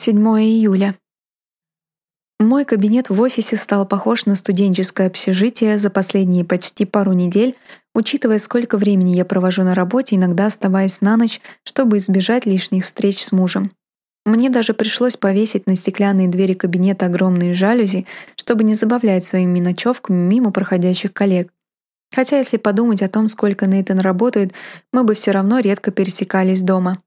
7 июля. Мой кабинет в офисе стал похож на студенческое общежитие за последние почти пару недель, учитывая, сколько времени я провожу на работе, иногда оставаясь на ночь, чтобы избежать лишних встреч с мужем. Мне даже пришлось повесить на стеклянные двери кабинета огромные жалюзи, чтобы не забавлять своими ночевками мимо проходящих коллег. Хотя если подумать о том, сколько Нейтан работает, мы бы все равно редко пересекались дома.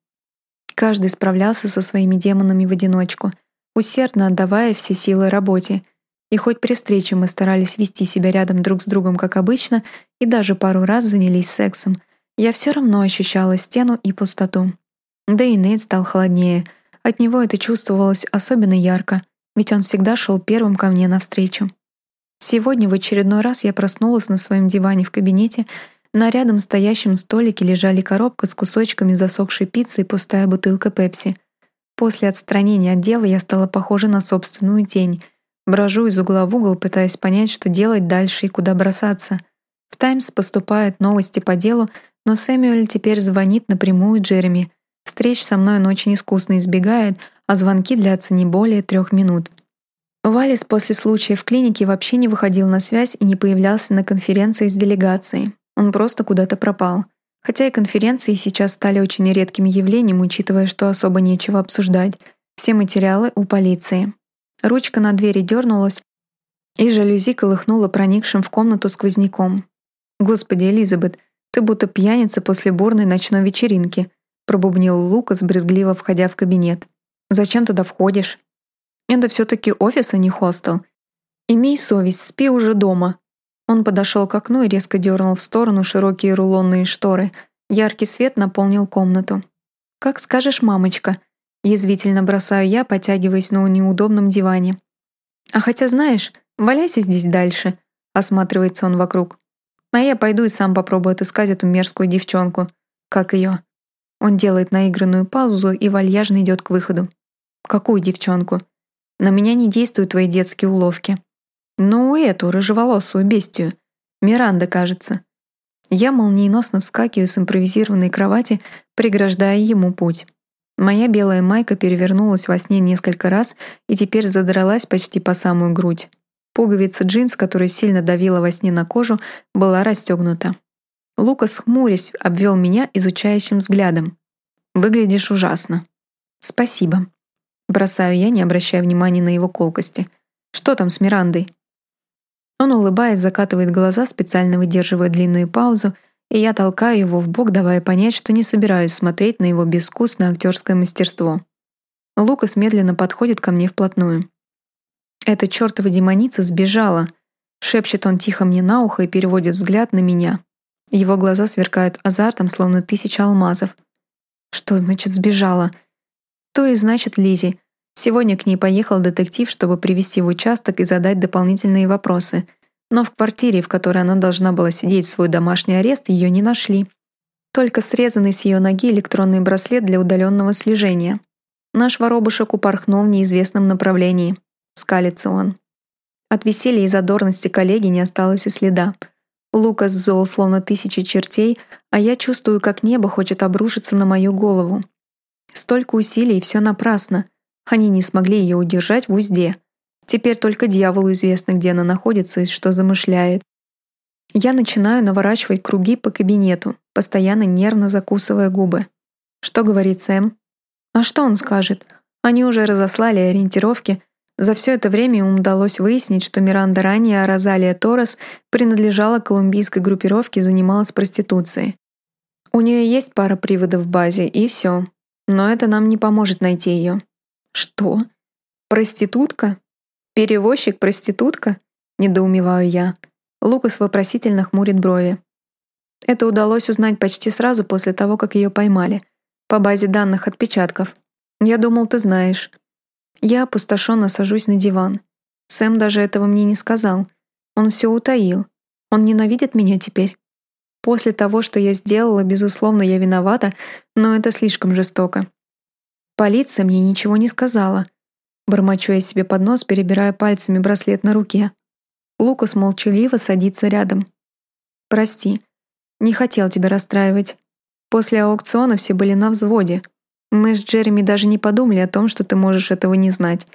Каждый справлялся со своими демонами в одиночку, усердно отдавая все силы работе. И хоть при встрече мы старались вести себя рядом друг с другом, как обычно, и даже пару раз занялись сексом, я все равно ощущала стену и пустоту. Да и Нейт стал холоднее. От него это чувствовалось особенно ярко, ведь он всегда шел первым ко мне навстречу. Сегодня в очередной раз я проснулась на своем диване в кабинете на рядом стоящем столике лежали коробка с кусочками засохшей пиццы и пустая бутылка пепси. После отстранения от дела я стала похожа на собственную тень. Брожу из угла в угол, пытаясь понять, что делать дальше и куда бросаться. В «Таймс» поступают новости по делу, но Сэмюэль теперь звонит напрямую Джереми. Встреч со мной он очень искусно избегает, а звонки длятся не более трех минут. Валис после случая в клинике вообще не выходил на связь и не появлялся на конференции с делегацией. Он просто куда-то пропал. Хотя и конференции сейчас стали очень редким явлением, учитывая, что особо нечего обсуждать. Все материалы у полиции. Ручка на двери дернулась, и жалюзи колыхнула проникшим в комнату сквозняком. «Господи, Элизабет, ты будто пьяница после бурной ночной вечеринки», пробубнил Лукас, брезгливо входя в кабинет. «Зачем туда входишь?» «Это все-таки офис, а не хостел. Имей совесть, спи уже дома», он подошел к окну и резко дернул в сторону широкие рулонные шторы. Яркий свет наполнил комнату. «Как скажешь, мамочка», — язвительно бросаю я, потягиваясь на неудобном диване. «А хотя знаешь, валяйся здесь дальше», — осматривается он вокруг. «А я пойду и сам попробую отыскать эту мерзкую девчонку. Как ее?» Он делает наигранную паузу и вальяжно идет к выходу. «Какую девчонку?» «На меня не действуют твои детские уловки». Ну, эту рыжеволосую бестию. Миранда, кажется. Я молниеносно вскакиваю с импровизированной кровати, преграждая ему путь. Моя белая майка перевернулась во сне несколько раз и теперь задралась почти по самую грудь. Пуговица джинс, которая сильно давила во сне на кожу, была расстегнута. Лукас, хмурясь, обвел меня изучающим взглядом. «Выглядишь ужасно». «Спасибо». Бросаю я, не обращая внимания на его колкости. «Что там с Мирандой?» Он, улыбаясь, закатывает глаза, специально выдерживая длинную паузу, и я толкаю его в бок, давая понять, что не собираюсь смотреть на его безвкусное актерское мастерство. Лукас медленно подходит ко мне вплотную. «Эта чертова демоница сбежала», — шепчет он тихо мне на ухо и переводит взгляд на меня. Его глаза сверкают азартом, словно тысяча алмазов. «Что значит сбежала?» «То и значит Лизи. Сегодня к ней поехал детектив, чтобы привести в участок и задать дополнительные вопросы. Но в квартире, в которой она должна была сидеть в свой домашний арест, ее не нашли. Только срезанный с ее ноги электронный браслет для удаленного слежения. Наш воробушек упорхнул в неизвестном направлении. Скалится он. От веселья и задорности коллеги не осталось и следа. Лукас зол, словно тысячи чертей, а я чувствую, как небо хочет обрушиться на мою голову. Столько усилий, и все напрасно. Они не смогли ее удержать в узде. Теперь только дьяволу известно, где она находится и что замышляет. Я начинаю наворачивать круги по кабинету, постоянно нервно закусывая губы. Что говорит Сэм? А что он скажет? Они уже разослали ориентировки. За все это время им удалось выяснить, что Миранда ранее, а Розалия Торрес принадлежала колумбийской группировке и занималась проституцией. У нее есть пара приводов в базе, и все. Но это нам не поможет найти ее. «Что? Проститутка? Перевозчик-проститутка?» — недоумеваю я. Лукас вопросительно хмурит брови. Это удалось узнать почти сразу после того, как ее поймали. По базе данных отпечатков. Я думал, ты знаешь. Я опустошенно сажусь на диван. Сэм даже этого мне не сказал. Он все утаил. Он ненавидит меня теперь. После того, что я сделала, безусловно, я виновата, но это слишком жестоко. Полиция мне ничего не сказала. Бормочу я себе под нос, перебирая пальцами браслет на руке. Лукас молчаливо садится рядом. «Прости, не хотел тебя расстраивать. После аукциона все были на взводе. Мы с Джереми даже не подумали о том, что ты можешь этого не знать.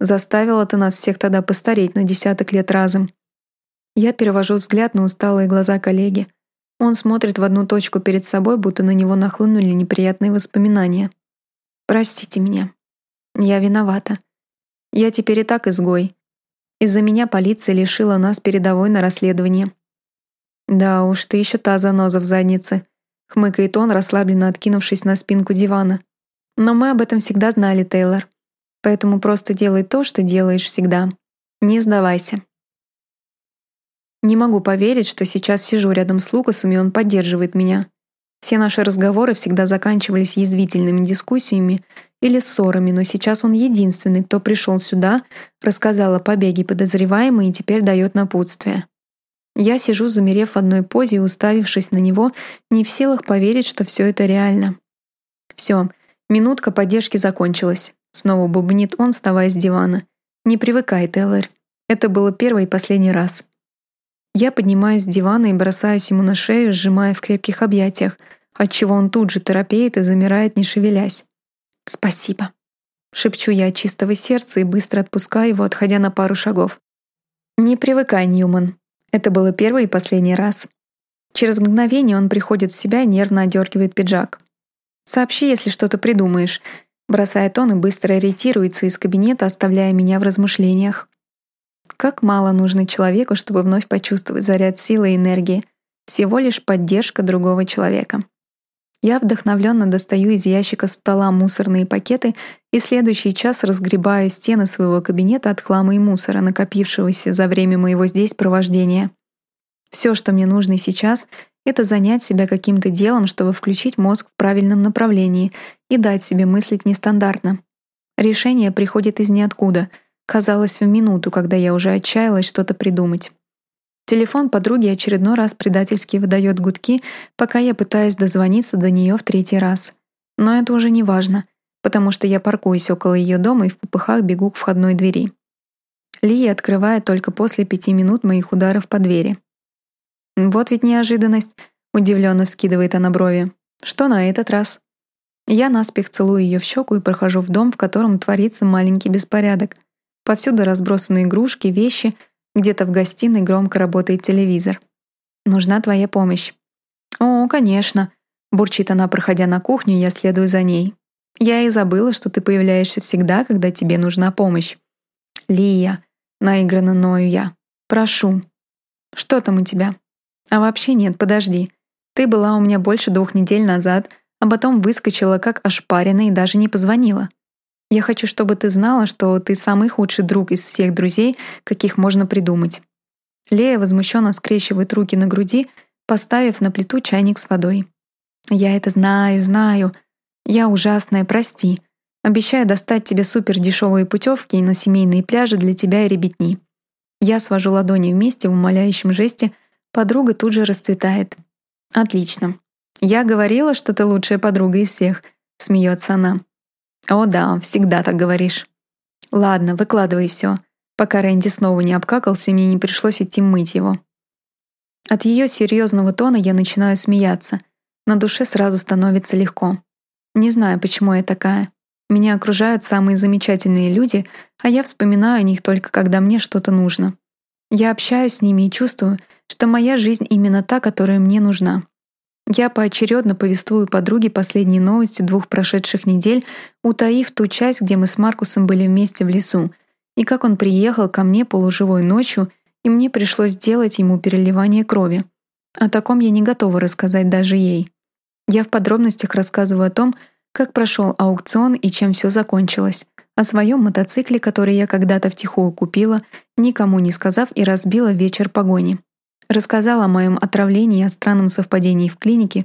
Заставила ты нас всех тогда постареть на десяток лет разом. Я перевожу взгляд на усталые глаза коллеги. Он смотрит в одну точку перед собой, будто на него нахлынули неприятные воспоминания. «Простите меня. Я виновата. Я теперь и так изгой. Из-за меня полиция лишила нас передовой на расследование». «Да уж, ты еще та заноза в заднице», — хмыкает он, расслабленно откинувшись на спинку дивана. «Но мы об этом всегда знали, Тейлор. Поэтому просто делай то, что делаешь всегда. Не сдавайся». Не могу поверить, что сейчас сижу рядом с Лукасом, и он поддерживает меня. Все наши разговоры всегда заканчивались язвительными дискуссиями или ссорами, но сейчас он единственный, кто пришел сюда, рассказал о побеге подозреваемой и теперь дает напутствие. Я сижу, замерев в одной позе и уставившись на него, не в силах поверить, что все это реально. Все, минутка поддержки закончилась. Снова бубнит он, вставая с дивана. «Не привыкай, Теллер. Это было первый и последний раз». Я поднимаюсь с дивана и бросаюсь ему на шею, сжимая в крепких объятиях, отчего он тут же торопеет и замирает, не шевелясь. «Спасибо», — шепчу я от чистого сердца и быстро отпускаю его, отходя на пару шагов. «Не привыкай, Ньюман. Это было первый и последний раз». Через мгновение он приходит в себя и нервно одергивает пиджак. «Сообщи, если что-то придумаешь», — бросает он и быстро ретируется из кабинета, оставляя меня в размышлениях. Как мало нужно человеку, чтобы вновь почувствовать заряд силы и энергии. Всего лишь поддержка другого человека. Я вдохновленно достаю из ящика стола мусорные пакеты и следующий час разгребаю стены своего кабинета от хлама и мусора, накопившегося за время моего здесь провождения. Все, что мне нужно сейчас, это занять себя каким-то делом, чтобы включить мозг в правильном направлении и дать себе мыслить нестандартно. Решение приходит из ниоткуда — Казалось, в минуту, когда я уже отчаялась что-то придумать. Телефон подруги очередной раз предательски выдает гудки, пока я пытаюсь дозвониться до нее в третий раз. Но это уже не важно, потому что я паркуюсь около ее дома и в попыхах бегу к входной двери. Лия открывает только после пяти минут моих ударов по двери. «Вот ведь неожиданность», — удивленно вскидывает она брови. «Что на этот раз?» Я наспех целую ее в щеку и прохожу в дом, в котором творится маленький беспорядок — Повсюду разбросаны игрушки, вещи, где-то в гостиной громко работает телевизор. Нужна твоя помощь. О, конечно, бурчит она, проходя на кухню, я следую за ней. Я и забыла, что ты появляешься всегда, когда тебе нужна помощь. Лия, наигранно ною я. Прошу. Что там у тебя? А вообще нет, подожди. Ты была у меня больше двух недель назад, а потом выскочила как ошпаренная и даже не позвонила. Я хочу, чтобы ты знала, что ты самый худший друг из всех друзей, каких можно придумать». Лея возмущенно скрещивает руки на груди, поставив на плиту чайник с водой. «Я это знаю, знаю. Я ужасная, прости. Обещаю достать тебе супер дешевые путевки на семейные пляжи для тебя и ребятни». Я свожу ладони вместе в умоляющем жесте, подруга тут же расцветает. «Отлично. Я говорила, что ты лучшая подруга из всех», — смеется она. «О да, всегда так говоришь». «Ладно, выкладывай все, пока Рэнди снова не обкакался, и мне не пришлось идти мыть его». От ее серьезного тона я начинаю смеяться. На душе сразу становится легко. Не знаю, почему я такая. Меня окружают самые замечательные люди, а я вспоминаю о них только когда мне что-то нужно. Я общаюсь с ними и чувствую, что моя жизнь именно та, которая мне нужна. Я поочередно повествую подруге последние новости двух прошедших недель, утаив ту часть, где мы с Маркусом были вместе в лесу, и как он приехал ко мне полуживой ночью, и мне пришлось сделать ему переливание крови. О таком я не готова рассказать даже ей. Я в подробностях рассказываю о том, как прошел аукцион и чем все закончилось, о своем мотоцикле, который я когда-то втихую купила, никому не сказав и разбила вечер погони. Рассказала о моем отравлении и о странном совпадении в клинике,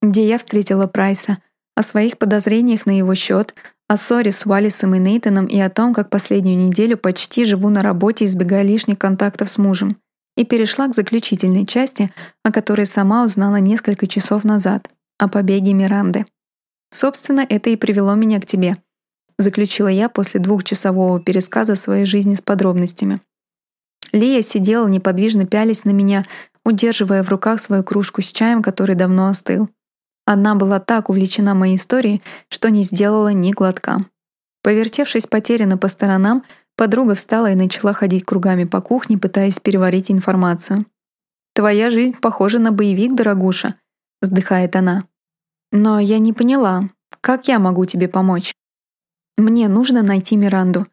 где я встретила Прайса, о своих подозрениях на его счет, о ссоре с Уаллисом и Нейтаном и о том, как последнюю неделю почти живу на работе, избегая лишних контактов с мужем. И перешла к заключительной части, о которой сама узнала несколько часов назад, о побеге Миранды. «Собственно, это и привело меня к тебе», заключила я после двухчасового пересказа своей жизни с подробностями. Лия сидела неподвижно пялись на меня, удерживая в руках свою кружку с чаем, который давно остыл. Она была так увлечена моей историей, что не сделала ни глотка. Повертевшись потерянно по сторонам, подруга встала и начала ходить кругами по кухне, пытаясь переварить информацию. «Твоя жизнь похожа на боевик, дорогуша», — вздыхает она. «Но я не поняла, как я могу тебе помочь?» «Мне нужно найти Миранду.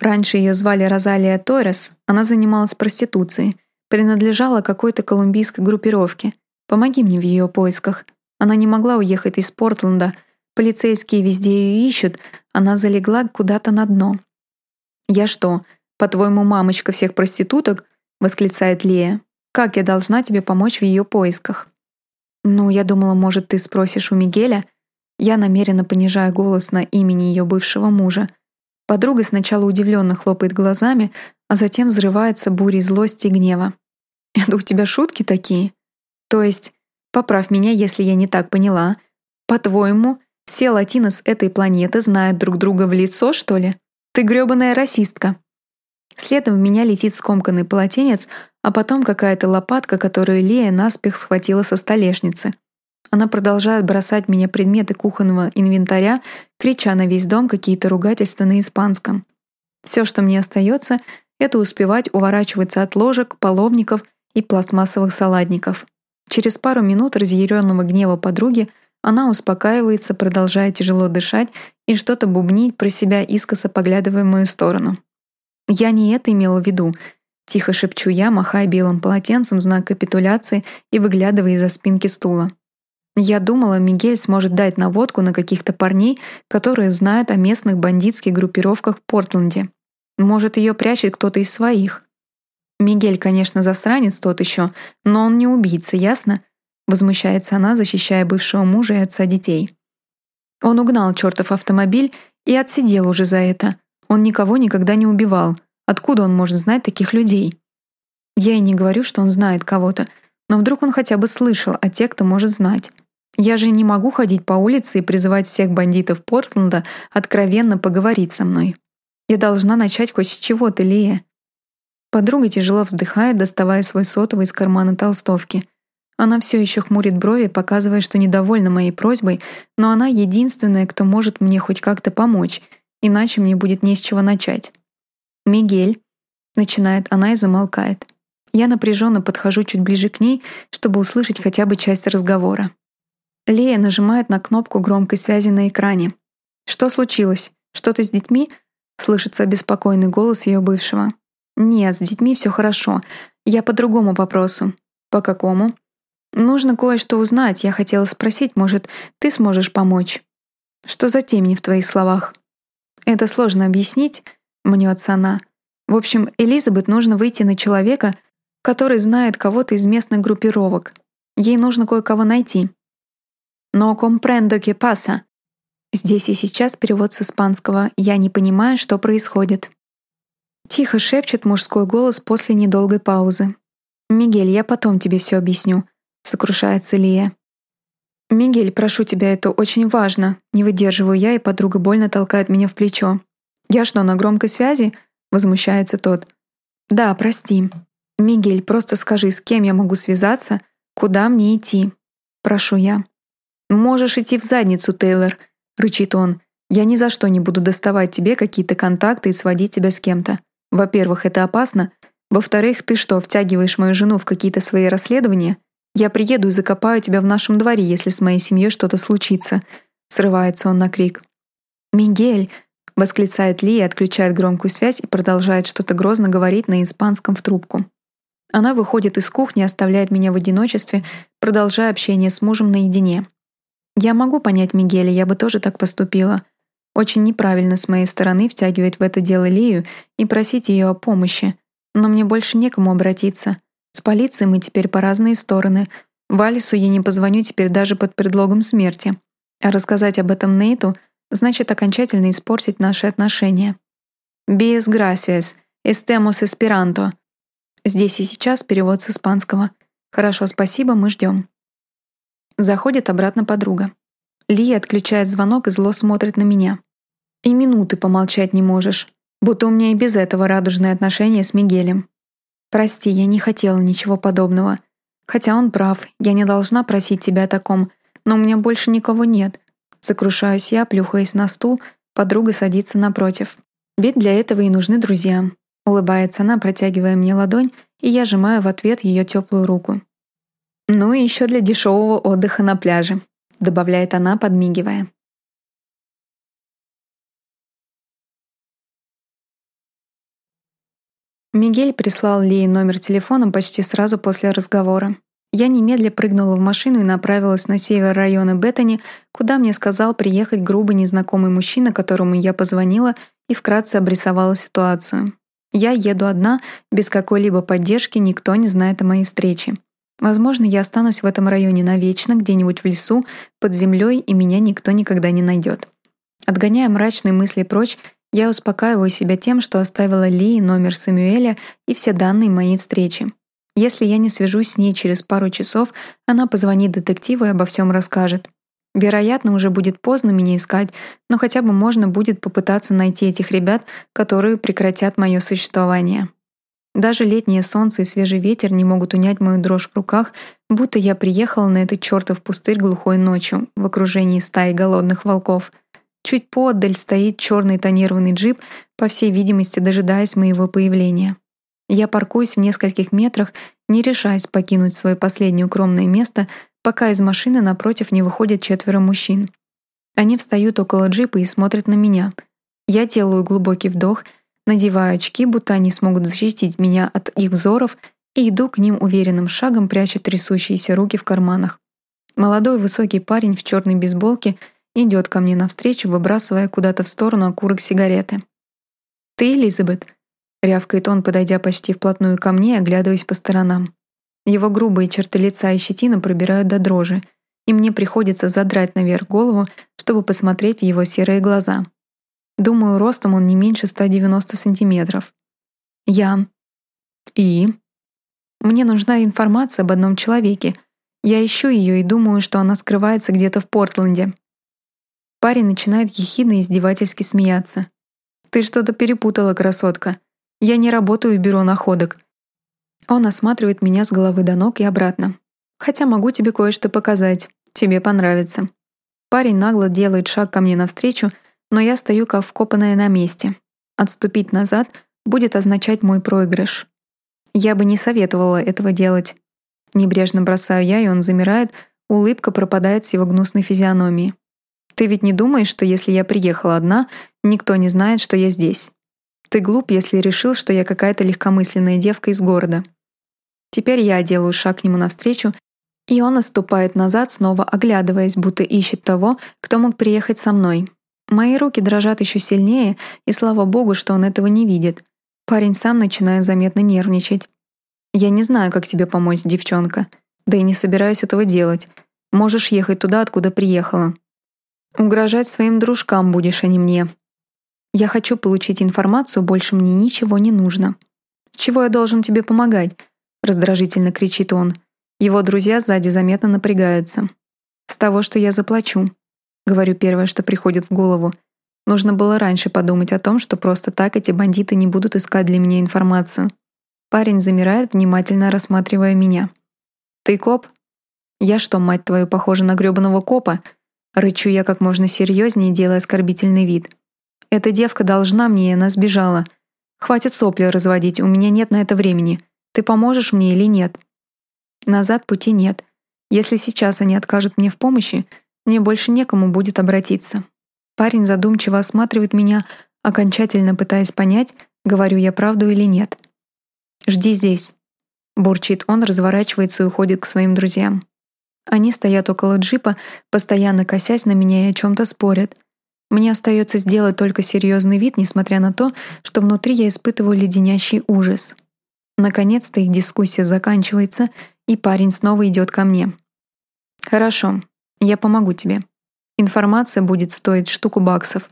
Раньше ее звали Розалия Торрес, она занималась проституцией, принадлежала какой-то колумбийской группировке. Помоги мне в ее поисках. Она не могла уехать из Портленда — Полицейские везде ее ищут, она залегла куда-то на дно. «Я что, по-твоему, мамочка всех проституток?» — восклицает Лия. «Как я должна тебе помочь в ее поисках?» «Ну, я думала, может, ты спросишь у Мигеля?» Я намеренно понижаю голос на имени ее бывшего мужа. Подруга сначала удивленно хлопает глазами, а затем взрывается бурей злости и гнева. «Это у тебя шутки такие?» «То есть, поправь меня, если я не так поняла. По-твоему, все латины с этой планеты знают друг друга в лицо, что ли? Ты грёбаная расистка. Следом в меня летит скомканный полотенец, а потом какая-то лопатка, которую Лея наспех схватила со столешницы. Она продолжает бросать меня предметы кухонного инвентаря, крича на весь дом какие-то ругательства на испанском. Все, что мне остается, это успевать уворачиваться от ложек, половников и пластмассовых салатников. Через пару минут разъяренного гнева подруги она успокаивается, продолжая тяжело дышать и что-то бубнить про себя, искоса поглядывая в мою сторону. «Я не это имела в виду», — тихо шепчу я, махая белым полотенцем знак капитуляции и выглядывая из-за спинки стула. Я думала, Мигель сможет дать наводку на каких-то парней, которые знают о местных бандитских группировках в Портленде. Может, ее прячет кто-то из своих. Мигель, конечно, засранец тот еще, но он не убийца, ясно? Возмущается она, защищая бывшего мужа и отца детей. Он угнал чертов автомобиль и отсидел уже за это. Он никого никогда не убивал. Откуда он может знать таких людей? Я и не говорю, что он знает кого-то, но вдруг он хотя бы слышал о тех, кто может знать. Я же не могу ходить по улице и призывать всех бандитов Портленда откровенно поговорить со мной. Я должна начать хоть с чего-то, Лия. Подруга тяжело вздыхает, доставая свой сотовый из кармана толстовки — она все еще хмурит брови, показывая, что недовольна моей просьбой, но она единственная, кто может мне хоть как-то помочь, иначе мне будет не с чего начать. «Мигель», — начинает она и замолкает. Я напряженно подхожу чуть ближе к ней, чтобы услышать хотя бы часть разговора. Лея нажимает на кнопку громкой связи на экране. «Что случилось? Что-то с детьми?» — слышится обеспокоенный голос ее бывшего. «Нет, с детьми все хорошо. Я по другому вопросу». «По какому?» Нужно кое-что узнать. Я хотела спросить, может, ты сможешь помочь? Что за темни в твоих словах? Это сложно объяснить, мнется она. В общем, Элизабет нужно выйти на человека, который знает кого-то из местных группировок. Ей нужно кое-кого найти. Но comprendo que pasa. Здесь и сейчас перевод с испанского «я не понимаю, что происходит». Тихо шепчет мужской голос после недолгой паузы. «Мигель, я потом тебе все объясню сокрушается Лия. «Мигель, прошу тебя, это очень важно». Не выдерживаю я, и подруга больно толкает меня в плечо. «Я что, на громкой связи?» — возмущается тот. «Да, прости. Мигель, просто скажи, с кем я могу связаться, куда мне идти?» Прошу я. «Можешь идти в задницу, Тейлор», — рычит он. «Я ни за что не буду доставать тебе какие-то контакты и сводить тебя с кем-то. Во-первых, это опасно. Во-вторых, ты что, втягиваешь мою жену в какие-то свои расследования? Я приеду и закопаю тебя в нашем дворе, если с моей семьей что-то случится», — срывается он на крик. «Мигель!» — восклицает Ли и отключает громкую связь и продолжает что-то грозно говорить на испанском в трубку. Она выходит из кухни, оставляет меня в одиночестве, продолжая общение с мужем наедине. Я могу понять Мигеля, я бы тоже так поступила. Очень неправильно с моей стороны втягивать в это дело Лию и просить ее о помощи. Но мне больше некому обратиться — с полицией мы теперь по разные стороны. Валису я не позвоню теперь даже под предлогом смерти. А рассказать об этом Нейту значит окончательно испортить наши отношения. «Без gracias. Estemos esperanto». Здесь и сейчас перевод с испанского. «Хорошо, спасибо, мы ждем». Заходит обратно подруга. Лия отключает звонок и зло смотрит на меня. «И минуты помолчать не можешь. Будто у меня и без этого радужные отношения с Мигелем. Прости, я не хотела ничего подобного. Хотя он прав, я не должна просить тебя о таком, но у меня больше никого нет. Сокрушаюсь я, плюхаясь на стул, подруга садится напротив. Ведь для этого и нужны друзья. Улыбается она, протягивая мне ладонь, и я сжимаю в ответ ее теплую руку. Ну и еще для дешевого отдыха на пляже, добавляет она, подмигивая. Мигель прислал Лии номер телефона почти сразу после разговора. Я немедля прыгнула в машину и направилась на север района Беттани, куда мне сказал приехать грубый незнакомый мужчина, которому я позвонила и вкратце обрисовала ситуацию. Я еду одна, без какой-либо поддержки, никто не знает о моей встрече. Возможно, я останусь в этом районе навечно, где-нибудь в лесу, под землей, и меня никто никогда не найдет. Отгоняя мрачные мысли прочь, я успокаиваю себя тем, что оставила Ли номер Самюэля и все данные моей встречи. Если я не свяжусь с ней через пару часов, она позвонит детективу и обо всем расскажет. Вероятно, уже будет поздно меня искать, но хотя бы можно будет попытаться найти этих ребят, которые прекратят мое существование. Даже летнее солнце и свежий ветер не могут унять мою дрожь в руках, будто я приехала на этот чертов пустырь глухой ночью в окружении стаи голодных волков — Чуть поодаль стоит черный тонированный джип, по всей видимости, дожидаясь моего появления. Я паркуюсь в нескольких метрах, не решаясь покинуть свое последнее укромное место, пока из машины напротив не выходят четверо мужчин. Они встают около джипа и смотрят на меня. Я делаю глубокий вдох, надеваю очки, будто они смогут защитить меня от их взоров, и иду к ним уверенным шагом, пряча трясущиеся руки в карманах. Молодой высокий парень в черной бейсболке — идет ко мне навстречу, выбрасывая куда-то в сторону окурок сигареты. «Ты, Элизабет?» — рявкает он, подойдя почти вплотную ко мне и оглядываясь по сторонам. Его грубые черты лица и щетина пробирают до дрожи, и мне приходится задрать наверх голову, чтобы посмотреть в его серые глаза. Думаю, ростом он не меньше 190 сантиметров. Я. И? Мне нужна информация об одном человеке. Я ищу ее и думаю, что она скрывается где-то в Портленде. Парень начинает ехидно и издевательски смеяться. «Ты что-то перепутала, красотка. Я не работаю в бюро находок». Он осматривает меня с головы до ног и обратно. «Хотя могу тебе кое-что показать. Тебе понравится». Парень нагло делает шаг ко мне навстречу, но я стою как вкопанная на месте. Отступить назад будет означать мой проигрыш. Я бы не советовала этого делать. Небрежно бросаю я, и он замирает, улыбка пропадает с его гнусной физиономии. Ты ведь не думаешь, что если я приехала одна, никто не знает, что я здесь? Ты глуп, если решил, что я какая-то легкомысленная девка из города. Теперь я делаю шаг к нему навстречу, и он оступает назад, снова оглядываясь, будто ищет того, кто мог приехать со мной. Мои руки дрожат еще сильнее, и слава богу, что он этого не видит. Парень сам начинает заметно нервничать. «Я не знаю, как тебе помочь, девчонка. Да и не собираюсь этого делать. Можешь ехать туда, откуда приехала. Угрожать своим дружкам будешь, а не мне. Я хочу получить информацию, больше мне ничего не нужно. Чего я должен тебе помогать? Раздражительно кричит он. Его друзья сзади заметно напрягаются. С того, что я заплачу. Говорю первое, что приходит в голову. Нужно было раньше подумать о том, что просто так эти бандиты не будут искать для меня информацию. Парень замирает, внимательно рассматривая меня. «Ты коп?» «Я что, мать твою, похожа на грёбаного копа?» Рычу я как можно серьезнее, делая оскорбительный вид. «Эта девка должна мне, и она сбежала. Хватит сопли разводить, у меня нет на это времени. Ты поможешь мне или нет?» Назад пути нет. Если сейчас они откажут мне в помощи, мне больше некому будет обратиться. Парень задумчиво осматривает меня, окончательно пытаясь понять, говорю я правду или нет. «Жди здесь», — бурчит он, разворачивается и уходит к своим друзьям. Они стоят около джипа, постоянно косясь на меня и о чем-то спорят. Мне остается сделать только серьезный вид, несмотря на то, что внутри я испытываю леденящий ужас. Наконец-то их дискуссия заканчивается, и парень снова идет ко мне. «Хорошо, я помогу тебе. Информация будет стоить штуку баксов».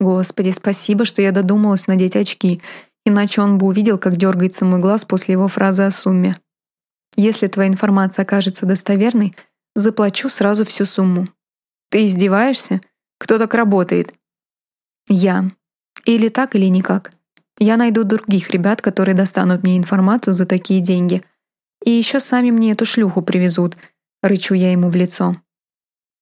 Господи, спасибо, что я додумалась надеть очки, иначе он бы увидел, как дергается мой глаз после его фразы о сумме. Если твоя информация окажется достоверной, заплачу сразу всю сумму. Ты издеваешься? Кто так работает? Я. Или так, или никак. Я найду других ребят, которые достанут мне информацию за такие деньги. И еще сами мне эту шлюху привезут. Рычу я ему в лицо.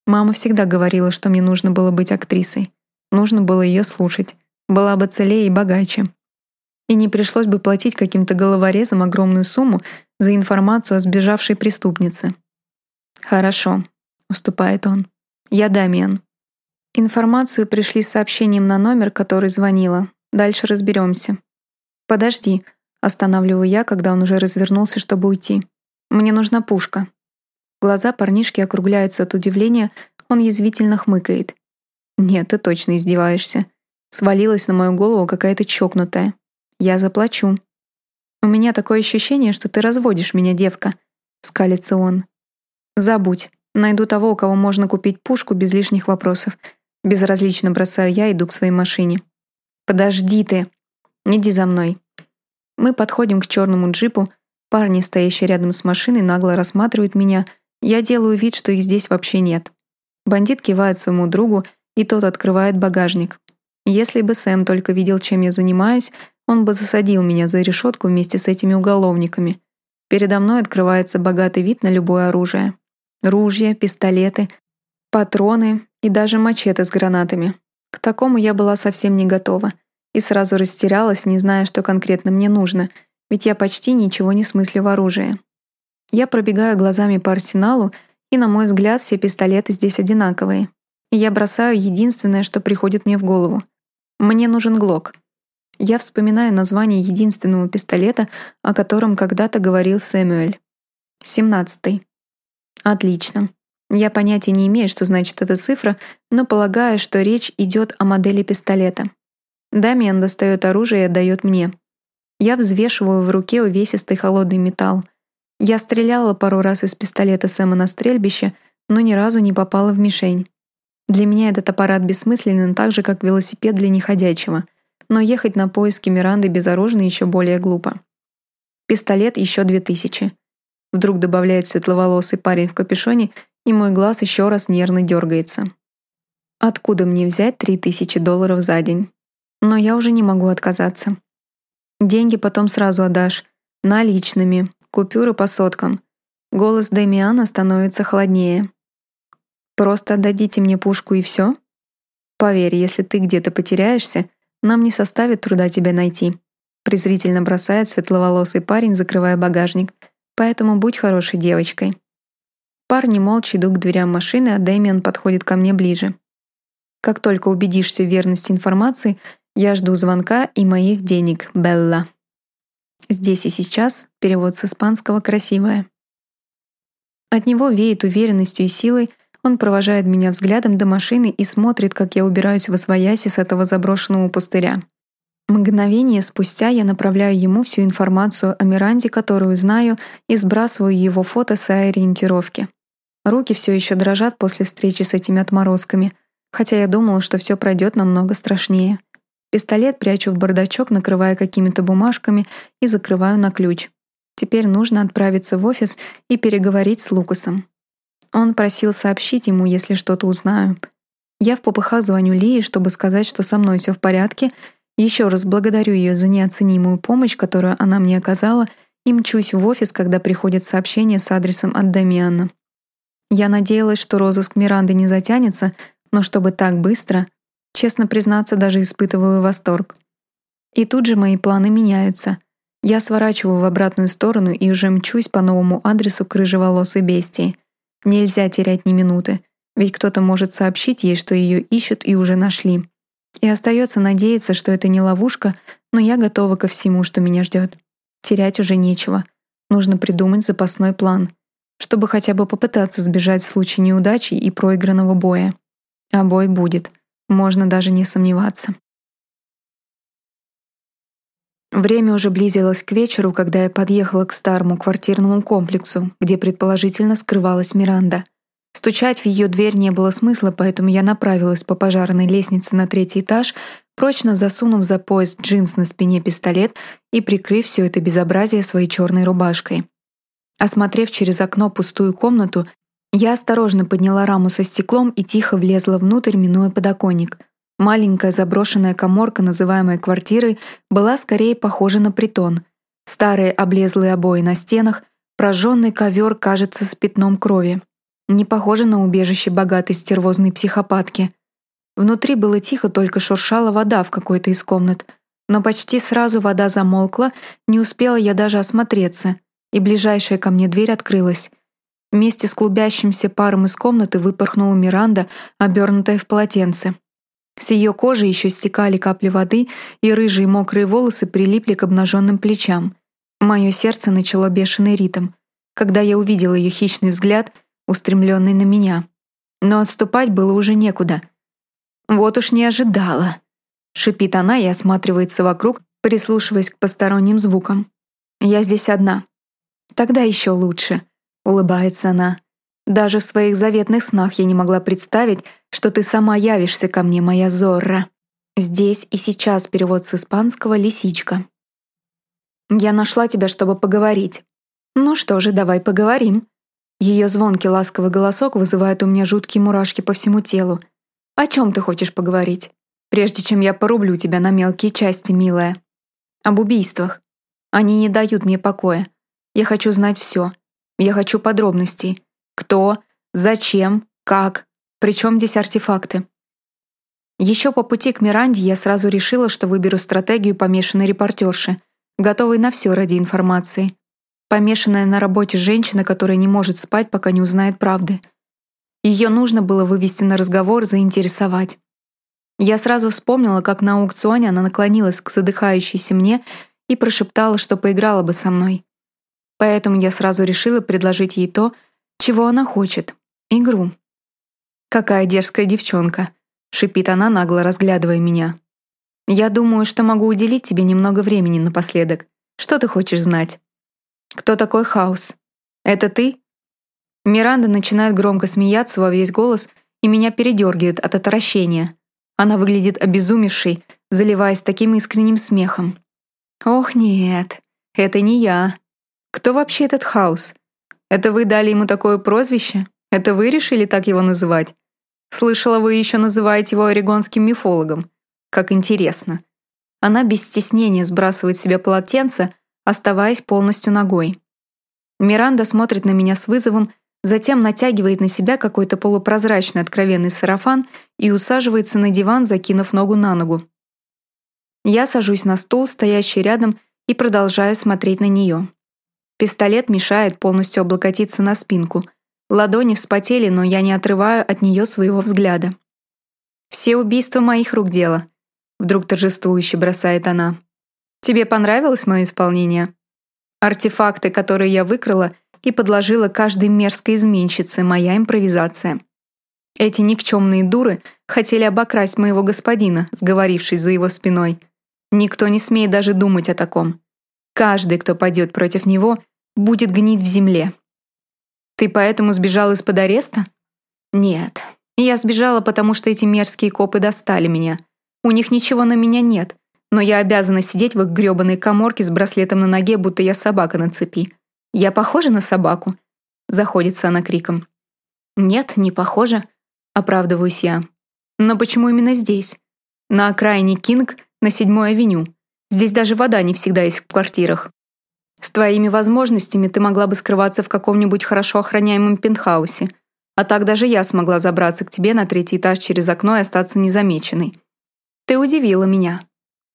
Мама всегда говорила, что мне нужно было быть актрисой. Нужно было ее слушать. Была бы целее и богаче. И не пришлось бы платить каким-то головорезам огромную сумму за информацию о сбежавшей преступнице. «Хорошо», — уступает он. «Я Дамиан». Информацию пришли с сообщением на номер, который звонила. Дальше разберемся. «Подожди», — останавливаю я, когда он уже развернулся, чтобы уйти. «Мне нужна пушка». Глаза парнишки округляются от удивления, он язвительно хмыкает. «Нет, ты точно издеваешься. Свалилась на мою голову какая-то чокнутая. Я заплачу». «У меня такое ощущение, что ты разводишь меня, девка», — скалится он. «Забудь. Найду того, у кого можно купить пушку без лишних вопросов. Безразлично бросаю я, иду к своей машине. «Подожди ты! Иди за мной!» Мы подходим к черному джипу. Парни, стоящие рядом с машиной, нагло рассматривают меня. Я делаю вид, что их здесь вообще нет. Бандит кивает своему другу, и тот открывает багажник. Если бы Сэм только видел, чем я занимаюсь, он бы засадил меня за решетку вместе с этими уголовниками. Передо мной открывается богатый вид на любое оружие. Ружья, пистолеты, патроны и даже мачете с гранатами. К такому я была совсем не готова и сразу растерялась, не зная, что конкретно мне нужно, ведь я почти ничего не смыслю в оружии. Я пробегаю глазами по арсеналу, и, на мой взгляд, все пистолеты здесь одинаковые. И я бросаю единственное, что приходит мне в голову. Мне нужен Глок. Я вспоминаю название единственного пистолета, о котором когда-то говорил Сэмюэль. Семнадцатый. Отлично. Я понятия не имею, что значит эта цифра, но полагаю, что речь идет о модели пистолета. Дамиан достает оружие и отдает мне. Я взвешиваю в руке увесистый холодный металл. Я стреляла пару раз из пистолета Сэма на стрельбище, но ни разу не попала в мишень. Для меня этот аппарат бессмысленен так же, как велосипед для неходячего. Но ехать на поиски Миранды безоружно еще более глупо. Пистолет еще две тысячи. Вдруг добавляет светловолосый парень в капюшоне и мой глаз еще раз нервно дергается. Откуда мне взять 3000 долларов за день? Но я уже не могу отказаться. Деньги потом сразу отдашь. Наличными, купюры по соткам. Голос Демиана становится холоднее. Просто отдадите мне пушку и все? Поверь, если ты где-то потеряешься, нам не составит труда тебя найти. Презрительно бросает светловолосый парень, закрывая багажник. Поэтому будь хорошей девочкой. Парни молча идут к дверям машины, а Дэмиан подходит ко мне ближе. Как только убедишься в верности информации, я жду звонка и моих денег, Белла. Здесь и сейчас перевод с испанского «красивая». От него веет уверенностью и силой, он провожает меня взглядом до машины и смотрит, как я убираюсь в освояси с этого заброшенного пустыря. Мгновение спустя я направляю ему всю информацию о Миранде, которую знаю, и сбрасываю его фото с ориентировки. Руки все еще дрожат после встречи с этими отморозками, хотя я думала, что все пройдет намного страшнее. Пистолет прячу в бардачок, накрывая какими-то бумажками и закрываю на ключ. Теперь нужно отправиться в офис и переговорить с Лукасом. Он просил сообщить ему, если что-то узнаю. Я в попыхах звоню Лии, чтобы сказать, что со мной все в порядке, еще раз благодарю ее за неоценимую помощь, которую она мне оказала, и мчусь в офис, когда приходит сообщение с адресом от Дамиана. Я надеялась, что розыск Миранды не затянется, но чтобы так быстро, честно признаться, даже испытываю восторг. И тут же мои планы меняются. Я сворачиваю в обратную сторону и уже мчусь по новому адресу к рыжеволосой бестии. Нельзя терять ни минуты, ведь кто-то может сообщить ей, что ее ищут и уже нашли. И остается надеяться, что это не ловушка, но я готова ко всему, что меня ждет. Терять уже нечего. Нужно придумать запасной план — чтобы хотя бы попытаться сбежать в случае неудачи и проигранного боя. А бой будет, можно даже не сомневаться. Время уже близилось к вечеру, когда я подъехала к старому квартирному комплексу, где предположительно скрывалась Миранда. Стучать в ее дверь не было смысла, поэтому я направилась по пожарной лестнице на третий этаж, прочно засунув за пояс джинс на спине пистолет и прикрыв все это безобразие своей черной рубашкой. Осмотрев через окно пустую комнату, я осторожно подняла раму со стеклом и тихо влезла внутрь, минуя подоконник. Маленькая заброшенная коморка, называемая квартирой, была скорее похожа на притон. Старые облезлые обои на стенах, прожженный ковер кажется с пятном крови. Не похоже на убежище богатой стервозной психопатки. Внутри было тихо, только шуршала вода в какой-то из комнат. Но почти сразу вода замолкла, не успела я даже осмотреться, и ближайшая ко мне дверь открылась. Вместе с клубящимся паром из комнаты выпорхнула Миранда, обернутая в полотенце. С ее кожи еще стекали капли воды, и рыжие мокрые волосы прилипли к обнаженным плечам. Мое сердце начало бешеный ритм, когда я увидела ее хищный взгляд, устремленный на меня. Но отступать было уже некуда. «Вот уж не ожидала», — шипит она и осматривается вокруг, прислушиваясь к посторонним звукам. «Я здесь одна». «Тогда еще лучше», — улыбается она. Даже в своих заветных снах я не могла представить, что ты сама явишься ко мне, моя Зорра. Здесь и сейчас перевод с испанского «лисичка». Я нашла тебя, чтобы поговорить. Ну что же, давай поговорим. Ее звонкий ласковый голосок вызывает у меня жуткие мурашки по всему телу. О чем ты хочешь поговорить? Прежде чем я порублю тебя на мелкие части, милая. Об убийствах. Они не дают мне покоя. Я хочу знать все. Я хочу подробностей. Кто? Зачем? Как? Причем здесь артефакты? Еще по пути к Миранде я сразу решила, что выберу стратегию помешанной репортерши, готовой на все ради информации. Помешанная на работе женщина, которая не может спать, пока не узнает правды. Ее нужно было вывести на разговор, заинтересовать. Я сразу вспомнила, как на аукционе она наклонилась к задыхающейся мне и прошептала, что поиграла бы со мной. Поэтому я сразу решила предложить ей то, чего она хочет? Игру. «Какая дерзкая девчонка», — шипит она, нагло разглядывая меня. «Я думаю, что могу уделить тебе немного времени напоследок. Что ты хочешь знать?» «Кто такой Хаус? Это ты?» Миранда начинает громко смеяться во весь голос, и меня передергивает от отвращения. Она выглядит обезумевшей, заливаясь таким искренним смехом. «Ох, нет, это не я. Кто вообще этот Хаус? Это вы дали ему такое прозвище? Это вы решили так его называть? Слышала, вы еще называете его орегонским мифологом. Как интересно. Она без стеснения сбрасывает себе полотенце, оставаясь полностью ногой. Миранда смотрит на меня с вызовом, затем натягивает на себя какой-то полупрозрачный откровенный сарафан и усаживается на диван, закинув ногу на ногу. Я сажусь на стул, стоящий рядом, и продолжаю смотреть на нее. Пистолет мешает полностью облокотиться на спинку. Ладони вспотели, но я не отрываю от нее своего взгляда. «Все убийства моих рук дело», — вдруг торжествующе бросает она. «Тебе понравилось мое исполнение?» Артефакты, которые я выкрала и подложила каждой мерзкой изменщице, моя импровизация. Эти никчемные дуры хотели обокрасть моего господина, сговорившись за его спиной. Никто не смеет даже думать о таком. Каждый, кто пойдет против него, будет гнить в земле. Ты поэтому сбежал из-под ареста? Нет. Я сбежала, потому что эти мерзкие копы достали меня. У них ничего на меня нет, но я обязана сидеть в их грёбаной коморке с браслетом на ноге, будто я собака на цепи. Я похожа на собаку? Заходится она криком. Нет, не похожа, оправдываюсь я. Но почему именно здесь? На окраине Кинг, на седьмой авеню. Здесь даже вода не всегда есть в квартирах. С твоими возможностями ты могла бы скрываться в каком-нибудь хорошо охраняемом пентхаусе. А так даже я смогла забраться к тебе на третий этаж через окно и остаться незамеченной. Ты удивила меня.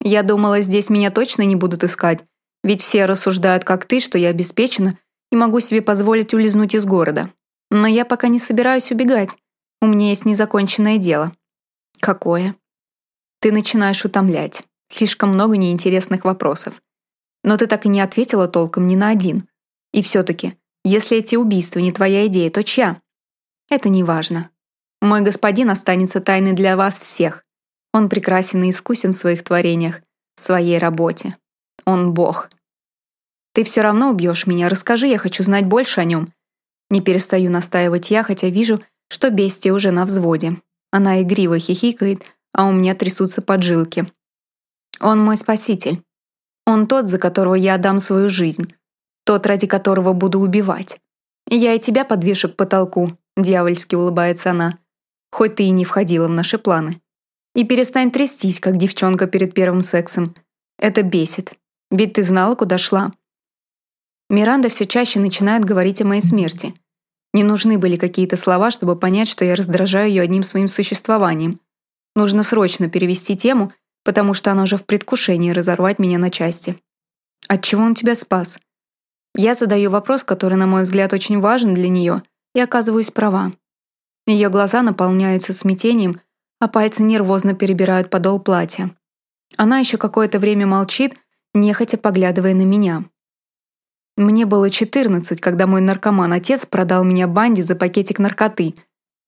Я думала, здесь меня точно не будут искать, ведь все рассуждают, как ты, что я обеспечена и могу себе позволить улизнуть из города. Но я пока не собираюсь убегать. У меня есть незаконченное дело. Какое? Ты начинаешь утомлять. Слишком много неинтересных вопросов. Но ты так и не ответила толком ни на один. И все-таки, если эти убийства не твоя идея, то чья? Это не важно. Мой господин останется тайной для вас всех. Он прекрасен и искусен в своих творениях, в своей работе. Он бог. Ты все равно убьешь меня, расскажи, я хочу знать больше о нем. Не перестаю настаивать я, хотя вижу, что бестия уже на взводе. Она игриво хихикает, а у меня трясутся поджилки. Он мой спаситель. Он тот, за которого я отдам свою жизнь. Тот, ради которого буду убивать. Я и тебя подвешу к потолку, дьявольски улыбается она. Хоть ты и не входила в наши планы. И перестань трястись, как девчонка перед первым сексом. Это бесит. Ведь ты знала, куда шла. Миранда все чаще начинает говорить о моей смерти. Не нужны были какие-то слова, чтобы понять, что я раздражаю ее одним своим существованием. Нужно срочно перевести тему, потому что она уже в предвкушении разорвать меня на части. От чего он тебя спас? Я задаю вопрос, который, на мой взгляд, очень важен для нее, и оказываюсь права. Ее глаза наполняются смятением, а пальцы нервозно перебирают подол платья. Она еще какое-то время молчит, нехотя поглядывая на меня. Мне было 14, когда мой наркоман-отец продал меня банде за пакетик наркоты.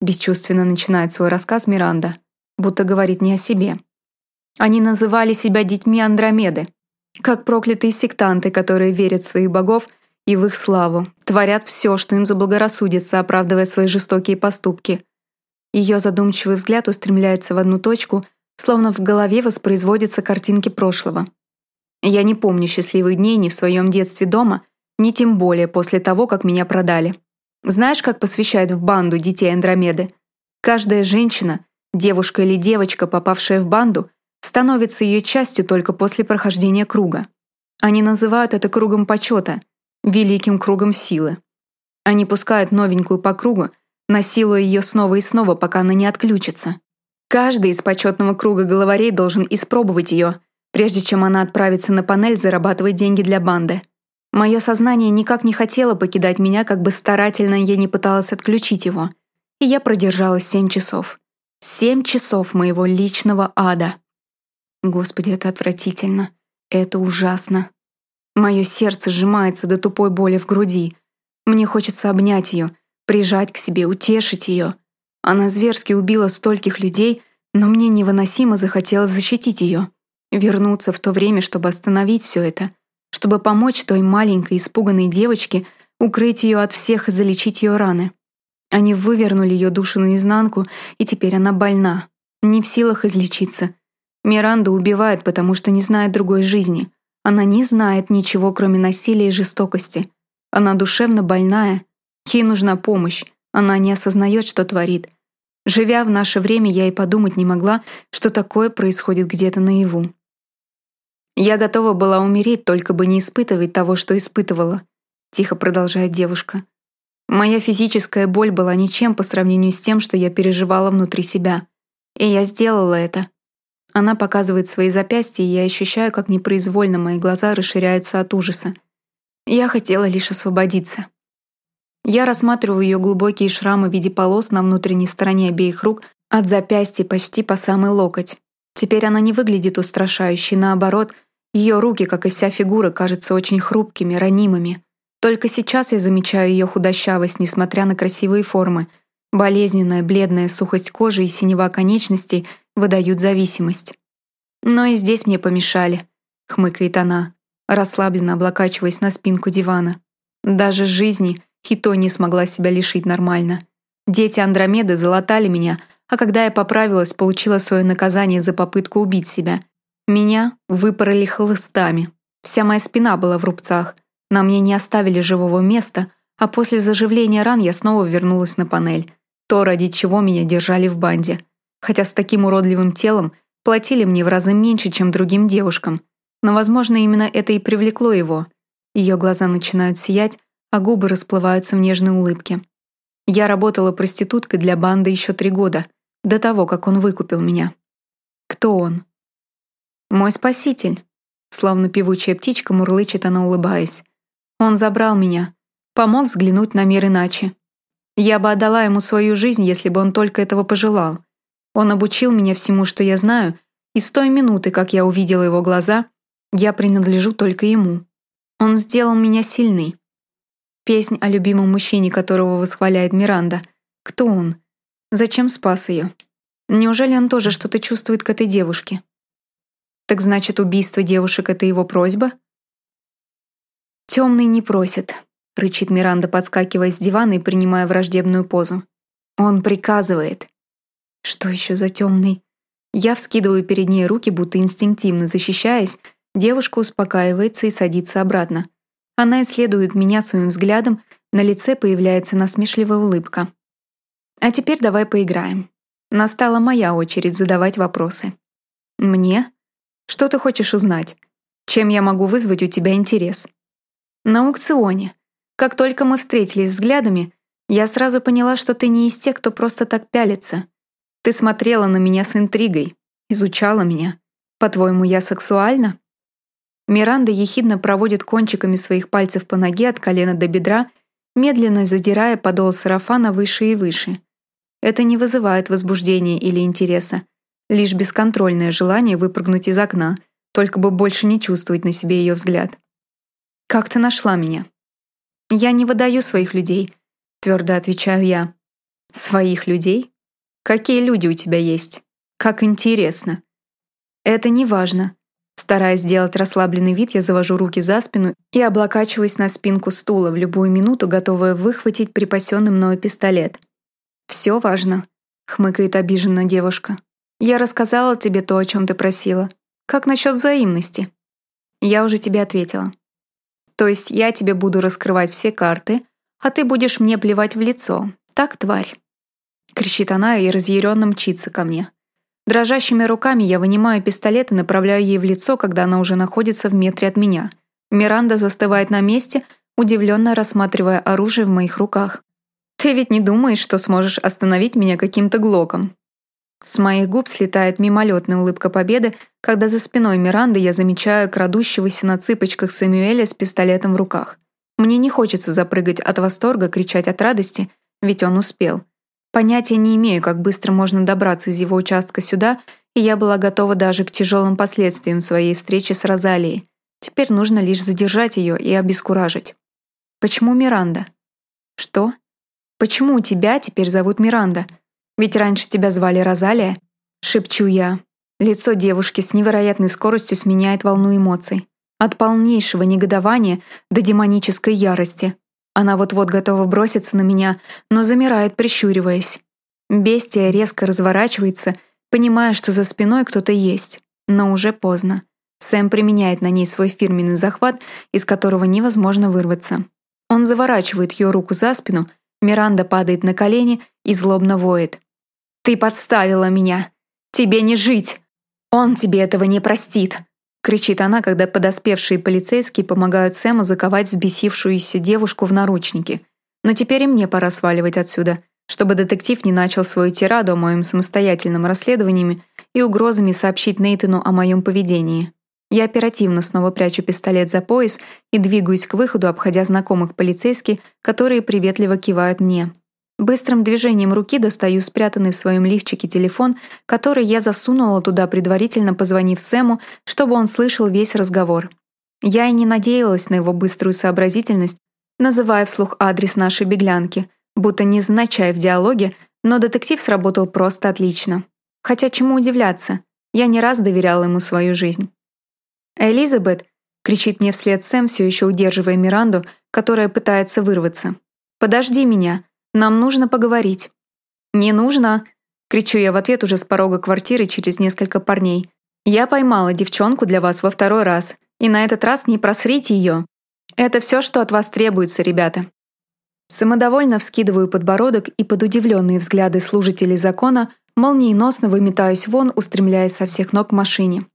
Бесчувственно начинает свой рассказ Миранда, будто говорит не о себе. Они называли себя детьми Андромеды, как проклятые сектанты, которые верят в своих богов и в их славу, творят все, что им заблагорассудится, оправдывая свои жестокие поступки. Ее задумчивый взгляд устремляется в одну точку, словно в голове воспроизводятся картинки прошлого. Я не помню счастливых дней ни в своем детстве дома, ни тем более после того, как меня продали. Знаешь, как посвящают в банду детей Андромеды? Каждая женщина, девушка или девочка, попавшая в банду, становится ее частью только после прохождения круга. Они называют это кругом почета, великим кругом силы. Они пускают новенькую по кругу, насилуя ее снова и снова, пока она не отключится. Каждый из почетного круга головарей должен испробовать ее, прежде чем она отправится на панель зарабатывать деньги для банды. Мое сознание никак не хотело покидать меня, как бы старательно я не пыталась отключить его. И я продержалась семь часов. Семь часов моего личного ада. Господи, это отвратительно. Это ужасно. Мое сердце сжимается до тупой боли в груди. Мне хочется обнять ее, прижать к себе, утешить ее. Она зверски убила стольких людей, но мне невыносимо захотелось защитить ее. Вернуться в то время, чтобы остановить все это. Чтобы помочь той маленькой испуганной девочке укрыть ее от всех и залечить ее раны. Они вывернули ее душу наизнанку, и теперь она больна. Не в силах излечиться. Миранда убивает, потому что не знает другой жизни. Она не знает ничего, кроме насилия и жестокости. Она душевно больная. Ей нужна помощь. Она не осознает, что творит. Живя в наше время, я и подумать не могла, что такое происходит где-то наяву. «Я готова была умереть, только бы не испытывать того, что испытывала», тихо продолжает девушка. «Моя физическая боль была ничем по сравнению с тем, что я переживала внутри себя. И я сделала это. Она показывает свои запястья, и я ощущаю, как непроизвольно мои глаза расширяются от ужаса. Я хотела лишь освободиться. Я рассматриваю ее глубокие шрамы в виде полос на внутренней стороне обеих рук, от запястья почти по самый локоть. Теперь она не выглядит устрашающей, наоборот, ее руки, как и вся фигура, кажутся очень хрупкими, ранимыми. Только сейчас я замечаю ее худощавость, несмотря на красивые формы. Болезненная, бледная сухость кожи и синева конечностей — выдают зависимость. Но и здесь мне помешали, хмыкает она, расслабленно облокачиваясь на спинку дивана. Даже жизни Хито не смогла себя лишить нормально. Дети Андромеды залатали меня, а когда я поправилась, получила свое наказание за попытку убить себя. Меня выпороли хлыстами. Вся моя спина была в рубцах. На мне не оставили живого места, а после заживления ран я снова вернулась на панель. То, ради чего меня держали в банде хотя с таким уродливым телом платили мне в разы меньше, чем другим девушкам. Но, возможно, именно это и привлекло его. Ее глаза начинают сиять, а губы расплываются в нежной улыбке. Я работала проституткой для банды еще три года, до того, как он выкупил меня. Кто он? Мой спаситель. Словно певучая птичка мурлычет она, улыбаясь. Он забрал меня, помог взглянуть на мир иначе. Я бы отдала ему свою жизнь, если бы он только этого пожелал. Он обучил меня всему, что я знаю, и с той минуты, как я увидела его глаза, я принадлежу только ему. Он сделал меня сильной. Песнь о любимом мужчине, которого восхваляет Миранда. Кто он? Зачем спас ее? Неужели он тоже что-то чувствует к этой девушке? Так значит, убийство девушек — это его просьба? «Темный не просит», — рычит Миранда, подскакивая с дивана и принимая враждебную позу. «Он приказывает». Что еще за темный? Я вскидываю перед ней руки, будто инстинктивно защищаясь, девушка успокаивается и садится обратно. Она исследует меня своим взглядом, на лице появляется насмешливая улыбка. А теперь давай поиграем. Настала моя очередь задавать вопросы. Мне? Что ты хочешь узнать? Чем я могу вызвать у тебя интерес? На аукционе. Как только мы встретились взглядами, Я сразу поняла, что ты не из тех, кто просто так пялится. Ты смотрела на меня с интригой, изучала меня. По-твоему, я сексуальна?» Миранда ехидно проводит кончиками своих пальцев по ноге от колена до бедра, медленно задирая подол сарафана выше и выше. Это не вызывает возбуждения или интереса, лишь бесконтрольное желание выпрыгнуть из окна, только бы больше не чувствовать на себе ее взгляд. «Как ты нашла меня?» «Я не выдаю своих людей», — твердо отвечаю я. «Своих людей? Какие люди у тебя есть? Как интересно!» «Это не важно. Стараясь сделать расслабленный вид, я завожу руки за спину и облокачиваюсь на спинку стула, в любую минуту готовая выхватить припасенный мною пистолет. «Все важно», — хмыкает обиженно девушка. «Я рассказала тебе то, о чем ты просила. Как насчет взаимности?» Я уже тебе ответила. То есть я тебе буду раскрывать все карты, а ты будешь мне плевать в лицо. Так, тварь?» Кричит она и разъяренно мчится ко мне. Дрожащими руками я вынимаю пистолет и направляю ей в лицо, когда она уже находится в метре от меня. Миранда застывает на месте, удивленно рассматривая оружие в моих руках. «Ты ведь не думаешь, что сможешь остановить меня каким-то глоком?» С моих губ слетает мимолетная улыбка победы, когда за спиной Миранды я замечаю крадущегося на цыпочках Сэмюэля с пистолетом в руках. Мне не хочется запрыгать от восторга, кричать от радости, ведь он успел. Понятия не имею, как быстро можно добраться из его участка сюда, и я была готова даже к тяжелым последствиям своей встречи с Розалией. Теперь нужно лишь задержать ее и обескуражить. Почему Миранда? Что? Почему тебя теперь зовут Миранда? Ведь раньше тебя звали Розалия? Шепчу я. Лицо девушки с невероятной скоростью сменяет волну эмоций. От полнейшего негодования до демонической ярости. Она вот-вот готова броситься на меня, но замирает, прищуриваясь. Бестия резко разворачивается, понимая, что за спиной кто-то есть. Но уже поздно. Сэм применяет на ней свой фирменный захват, из которого невозможно вырваться. Он заворачивает ее руку за спину, Миранда падает на колени и злобно воет. «Ты подставила меня! Тебе не жить! Он тебе этого не простит!» Кричит она, когда подоспевшие полицейские помогают Сэму заковать взбесившуюся девушку в наручники. Но теперь и мне пора сваливать отсюда, чтобы детектив не начал свою тираду о моем самостоятельном расследовании и угрозами сообщить Нейтану о моем поведении. Я оперативно снова прячу пистолет за пояс и двигаюсь к выходу, обходя знакомых полицейских, которые приветливо кивают мне. Быстрым движением руки достаю спрятанный в своем лифчике телефон, который я засунула туда, предварительно позвонив Сэму, чтобы он слышал весь разговор. Я и не надеялась на его быструю сообразительность, называя вслух адрес нашей беглянки, будто не незначай в диалоге, но детектив сработал просто отлично. Хотя чему удивляться, я не раз доверяла ему свою жизнь. «Элизабет!» — кричит мне вслед Сэм, все еще удерживая Миранду, которая пытается вырваться. «Подожди меня!» Нам нужно поговорить». «Не нужно!» — кричу я в ответ уже с порога квартиры через несколько парней. «Я поймала девчонку для вас во второй раз, и на этот раз не просрите ее. Это все, что от вас требуется, ребята». Самодовольно вскидываю подбородок и под удивленные взгляды служителей закона молниеносно выметаюсь вон, устремляясь со всех ног к машине.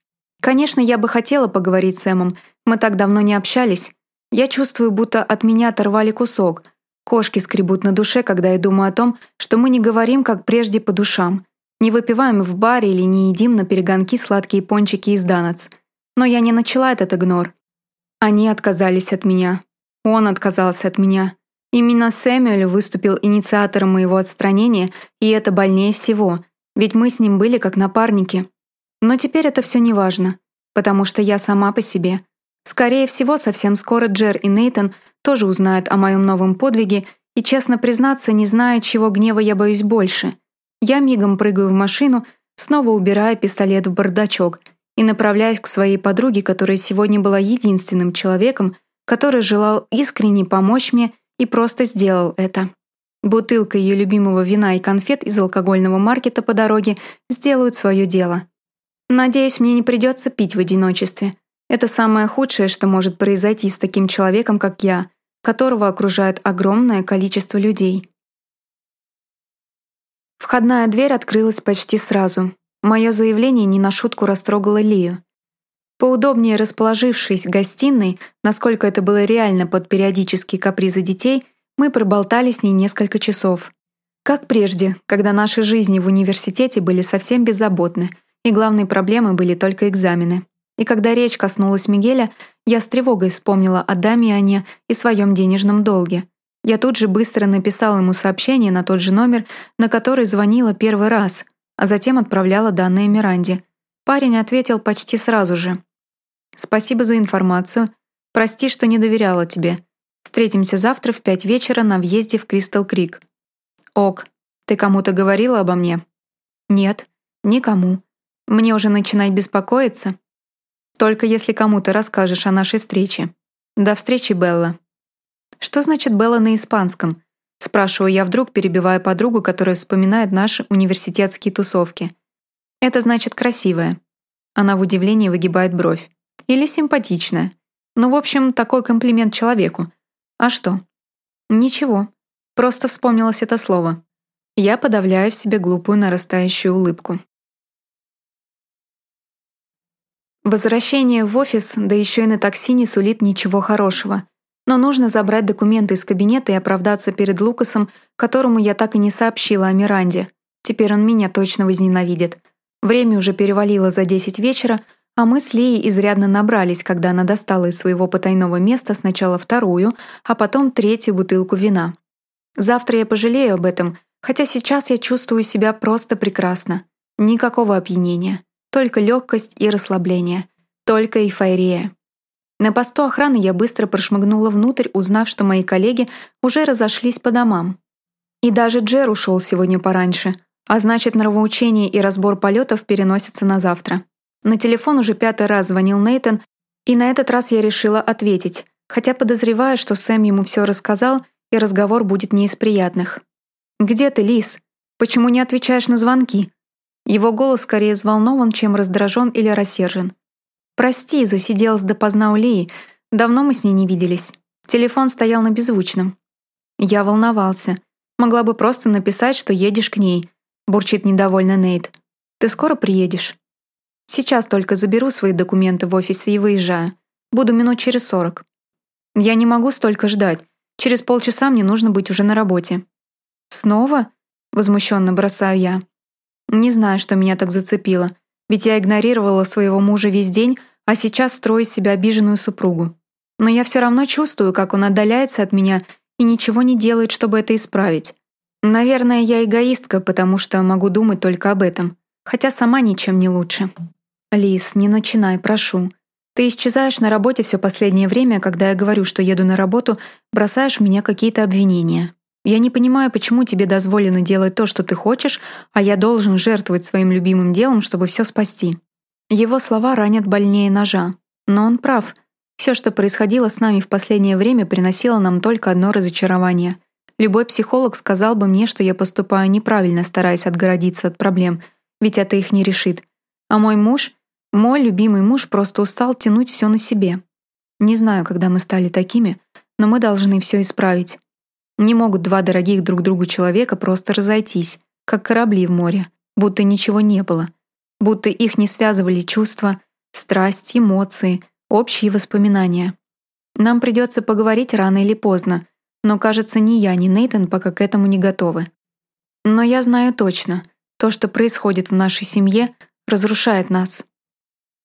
Конечно, я бы хотела поговорить с Эмом, мы так давно не общались. Я чувствую, будто от меня оторвали кусок — Кошки скребут на душе, когда я думаю о том, что мы не говорим, как прежде, по душам. Не выпиваем в баре или не едим на перегонки сладкие пончики из данац. Но я не начала этот игнор. Они отказались от меня. Он отказался от меня. Именно Сэмюэль выступил инициатором моего отстранения, и это больнее всего, ведь мы с ним были как напарники. Но теперь это все не важно, потому что я сама по себе. Скорее всего, совсем скоро Джер и Нейтон тоже узнает о моем новом подвиге и, честно признаться, не знаю, чего гнева я боюсь больше. Я мигом прыгаю в машину, снова убирая пистолет в бардачок и направляюсь к своей подруге, которая сегодня была единственным человеком, который желал искренне помочь мне и просто сделал это. Бутылка ее любимого вина и конфет из алкогольного маркета по дороге сделают свое дело. Надеюсь, мне не придется пить в одиночестве. Это самое худшее, что может произойти с таким человеком, как я, которого окружает огромное количество людей. Входная дверь открылась почти сразу. Мое заявление не на шутку растрогало Лию. Поудобнее расположившись в гостиной, насколько это было реально под периодические капризы детей, Мы проболтали с ней несколько часов. Как прежде, когда наши жизни в университете были совсем беззаботны, и главной проблемой были только экзамены. И когда речь коснулась Мигеля, я с тревогой вспомнила о Дамиане и своем денежном долге. Я тут же быстро написала ему сообщение на тот же номер, на который звонила первый раз, а затем отправляла данные Миранде. Парень ответил почти сразу же. «Спасибо за информацию. Прости, что не доверяла тебе. Встретимся завтра в пять вечера на въезде в Кристал Крик». «Ок, ты кому-то говорила обо мне?» «Нет, никому. Мне уже начинать беспокоиться?» «Только если кому-то расскажешь о нашей встрече. До встречи, Белла». «Что значит Белла на испанском?» Спрашиваю я вдруг, перебивая подругу, которая вспоминает наши университетские тусовки. «Это значит красивая». Она в удивлении выгибает бровь. «Или симпатичная. Ну, в общем, такой комплимент человеку. А что?» «Ничего. Просто вспомнилось это слово». Я подавляю в себе глупую нарастающую улыбку. Возвращение в офис, да еще и на такси не сулит ничего хорошего. Но нужно забрать документы из кабинета и оправдаться перед Лукасом, которому я так и не сообщила о Миранде. Теперь он меня точно возненавидит. Время уже перевалило за 10 вечера, а мы с Лией изрядно набрались, когда она достала из своего потайного места сначала вторую, а потом третью бутылку вина. Завтра я пожалею об этом, хотя сейчас я чувствую себя просто прекрасно. Никакого опьянения. Только легкость и расслабление. Только эйфория. На посту охраны я быстро прошмыгнула внутрь, узнав, что мои коллеги уже разошлись по домам. И даже Джер ушел сегодня пораньше, а значит, нравоучение и разбор полетов переносятся на завтра. На телефон уже пятый раз звонил Нейтон, и на этот раз я решила ответить, хотя подозревая, что Сэм ему все рассказал, и разговор будет не из приятных. «Где ты, Лис? Почему не отвечаешь на звонки?» Его голос скорее взволнован, чем раздражен или рассержен. «Прости, засиделась допоздна у Лии. Давно мы с ней не виделись. Телефон стоял на беззвучном». Я волновался. Могла бы просто написать, что едешь к ней. Бурчит недовольно Нейт. «Ты скоро приедешь?» «Сейчас только заберу свои документы в офисе и выезжаю. Буду минут через сорок». «Я не могу столько ждать. Через полчаса мне нужно быть уже на работе». «Снова?» — возмущенно бросаю я. Не знаю, что меня так зацепило. Ведь я игнорировала своего мужа весь день, а сейчас строю из себя обиженную супругу. Но я все равно чувствую, как он отдаляется от меня и ничего не делает, чтобы это исправить. Наверное, я эгоистка, потому что могу думать только об этом, хотя сама ничем не лучше. Лис, не начинай, прошу. Ты исчезаешь на работе все последнее время, когда я говорю, что еду на работу, бросаешь в меня какие-то обвинения. Я не понимаю, почему тебе дозволено делать то, что ты хочешь, а я должен жертвовать своим любимым делом, чтобы все спасти. Его слова ранят больнее ножа. Но он прав. Все, что происходило с нами в последнее время, приносило нам только одно разочарование. Любой психолог сказал бы мне, что я поступаю неправильно, стараясь отгородиться от проблем, ведь это их не решит. А мой муж, мой любимый муж просто устал тянуть все на себе. Не знаю, когда мы стали такими, но мы должны все исправить. Не могут два дорогих друг другу человека просто разойтись, как корабли в море, будто ничего не было — будто их не связывали чувства, страсть, эмоции, общие воспоминания. Нам придется поговорить рано или поздно, но, кажется, ни я, ни Нейтан пока к этому не готовы. Но я знаю точно, то, что происходит в нашей семье, разрушает нас.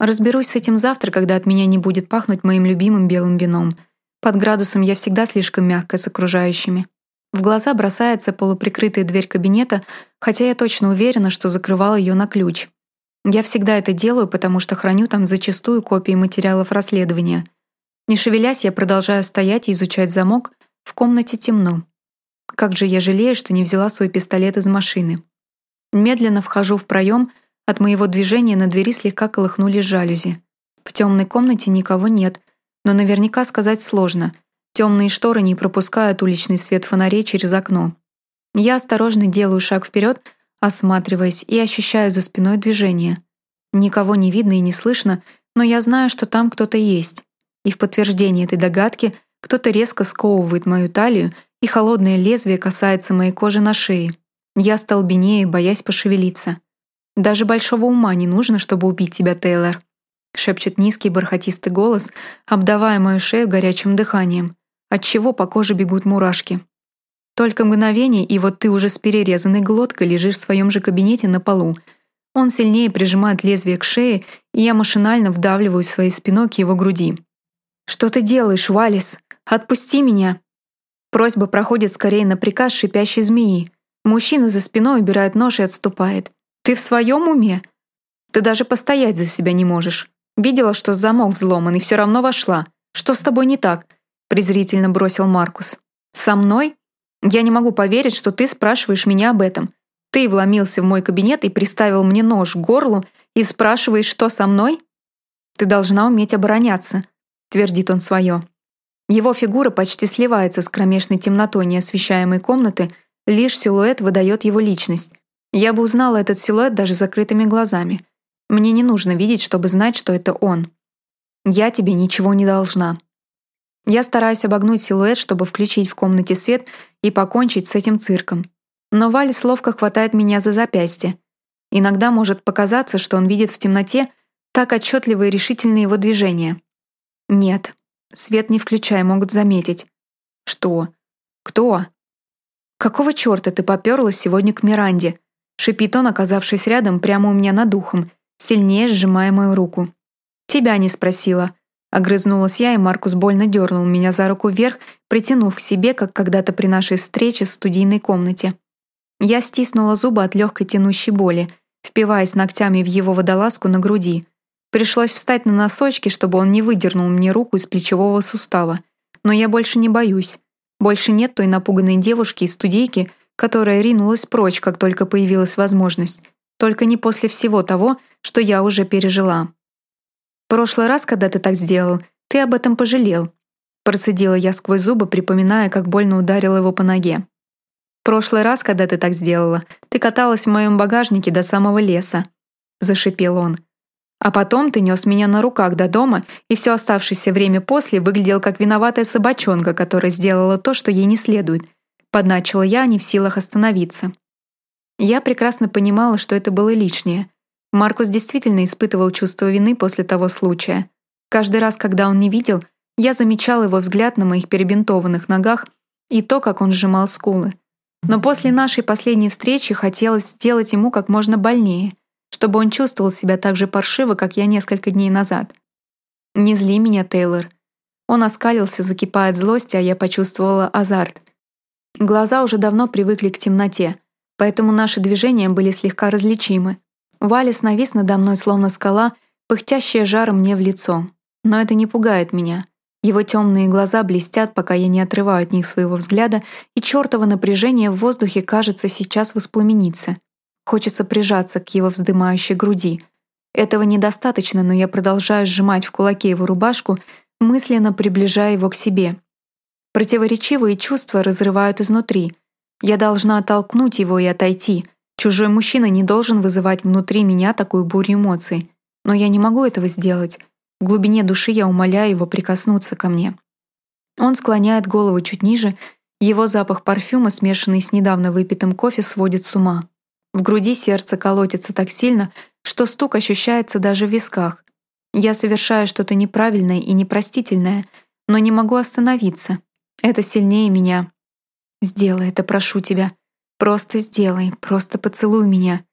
Разберусь с этим завтра, когда от меня не будет пахнуть моим любимым белым вином. Под градусом я всегда слишком мягкая с окружающими. В глаза бросается полуприкрытая дверь кабинета, хотя я точно уверена, что закрывала ее на ключ. Я всегда это делаю, потому что храню там зачастую копии материалов расследования. Не шевелясь, я продолжаю стоять и изучать замок, в комнате темно. Как же я жалею, что не взяла свой пистолет из машины. Медленно вхожу в проем, от моего движения на двери слегка колыхнули жалюзи. В темной комнате никого нет, но наверняка сказать сложно. Темные шторы не пропускают уличный свет фонарей через окно. Я осторожно делаю шаг вперед, осматриваясь и ощущаю за спиной движение. Никого не видно и не слышно, но я знаю, что там кто-то есть. И в подтверждение этой догадки кто-то резко сковывает мою талию, и холодное лезвие касается моей кожи на шее. Я столбенею, боясь пошевелиться. «Даже большого ума не нужно, чтобы убить тебя, Тейлор», шепчет низкий бархатистый голос, обдавая мою шею горячим дыханием, отчего по коже бегут мурашки. Только мгновение, и вот ты уже с перерезанной глоткой лежишь в своем же кабинете на полу. Он сильнее прижимает лезвие к шее, и я машинально вдавливаю своей спиной к его груди. «Что ты делаешь, Валис? Отпусти меня!» Просьба проходит скорее на приказ шипящей змеи. Мужчина за спиной убирает нож и отступает. «Ты в своем уме? Ты даже постоять за себя не можешь. Видела, что замок взломан, и все равно вошла. Что с тобой не так?» презрительно бросил Маркус. «Со мной? Я не могу поверить, что ты спрашиваешь меня об этом. Ты вломился в мой кабинет и приставил мне нож к горлу и спрашиваешь, что со мной? Ты должна уметь обороняться», твердит он свое. Его фигура почти сливается с кромешной темнотой неосвещаемой комнаты, лишь силуэт выдает его личность. Я бы узнала этот силуэт даже закрытыми глазами. Мне не нужно видеть, чтобы знать, что это он. Я тебе ничего не должна. Я стараюсь обогнуть силуэт, чтобы включить в комнате свет и покончить с этим цирком. Но Валис ловко хватает меня за запястье. Иногда может показаться, что он видит в темноте так отчетливо и решительно его движения. Нет, Свет не включай, могут заметить. Что? Кто? Какого чёрта ты попёрлась сегодня к Миранде? Шипит он, оказавшись рядом, прямо у меня над ухом, сильнее сжимая мою руку. Тебя не спросила. Огрызнулась я, и Маркус больно дернул меня за руку вверх, притянув к себе, как когда-то при нашей встрече в студийной комнате. Я стиснула зубы от легкой тянущей боли, впиваясь ногтями в его водолазку на груди. Пришлось встать на носочки, чтобы он не выдернул мне руку из плечевого сустава. Но я больше не боюсь. Больше нет той напуганной девушки из студейки, которая ринулась прочь, как только появилась возможность. Только не после всего того, что я уже пережила. «Прошлый раз, когда ты так сделал, ты об этом пожалел», процедила я сквозь зубы, припоминая, как больно ударила его по ноге. «Прошлый раз, когда ты так сделала, ты каталась в моем багажнике до самого леса», зашипел он. А потом ты нес меня на руках до дома, и все оставшееся время после выглядел как виноватая собачонка, которая сделала то, что ей не следует. Подначила я, не в силах остановиться. Я прекрасно понимала, что это было лишнее. Маркус действительно испытывал чувство вины после того случая. Каждый раз, когда он не видел, я замечала его взгляд на моих перебинтованных ногах и то, как он сжимал скулы. Но после нашей последней встречи хотелось сделать ему как можно больнее — чтобы он чувствовал себя так же паршиво, как я несколько дней назад. «Не зли меня, Тейлор». Он оскалился, закипая от злости, а я почувствовала азарт. Глаза уже давно привыкли к темноте, поэтому наши движения были слегка различимы. Валис навис надо мной, словно скала, пыхтящая жаром мне в лицо. Но это не пугает меня. Его темные глаза блестят, пока я не отрываю от них своего взгляда, и чертово напряжение в воздухе, кажется, сейчас воспламенится. Хочется прижаться к его вздымающей груди. Этого недостаточно, но я продолжаю сжимать в кулаке его рубашку, мысленно приближая его к себе. Противоречивые чувства разрывают изнутри. Я должна оттолкнуть его и отойти. Чужой мужчина не должен вызывать внутри меня такую бурю эмоций. Но я не могу этого сделать. В глубине души я умоляю его прикоснуться ко мне. Он склоняет голову чуть ниже, его запах парфюма, смешанный с недавно выпитым кофе, сводит с ума. В груди сердце колотится так сильно, что стук ощущается даже в висках. Я совершаю что-то неправильное и непростительное, но не могу остановиться. Это сильнее меня. Сделай это, прошу тебя. Просто сделай, просто поцелуй меня.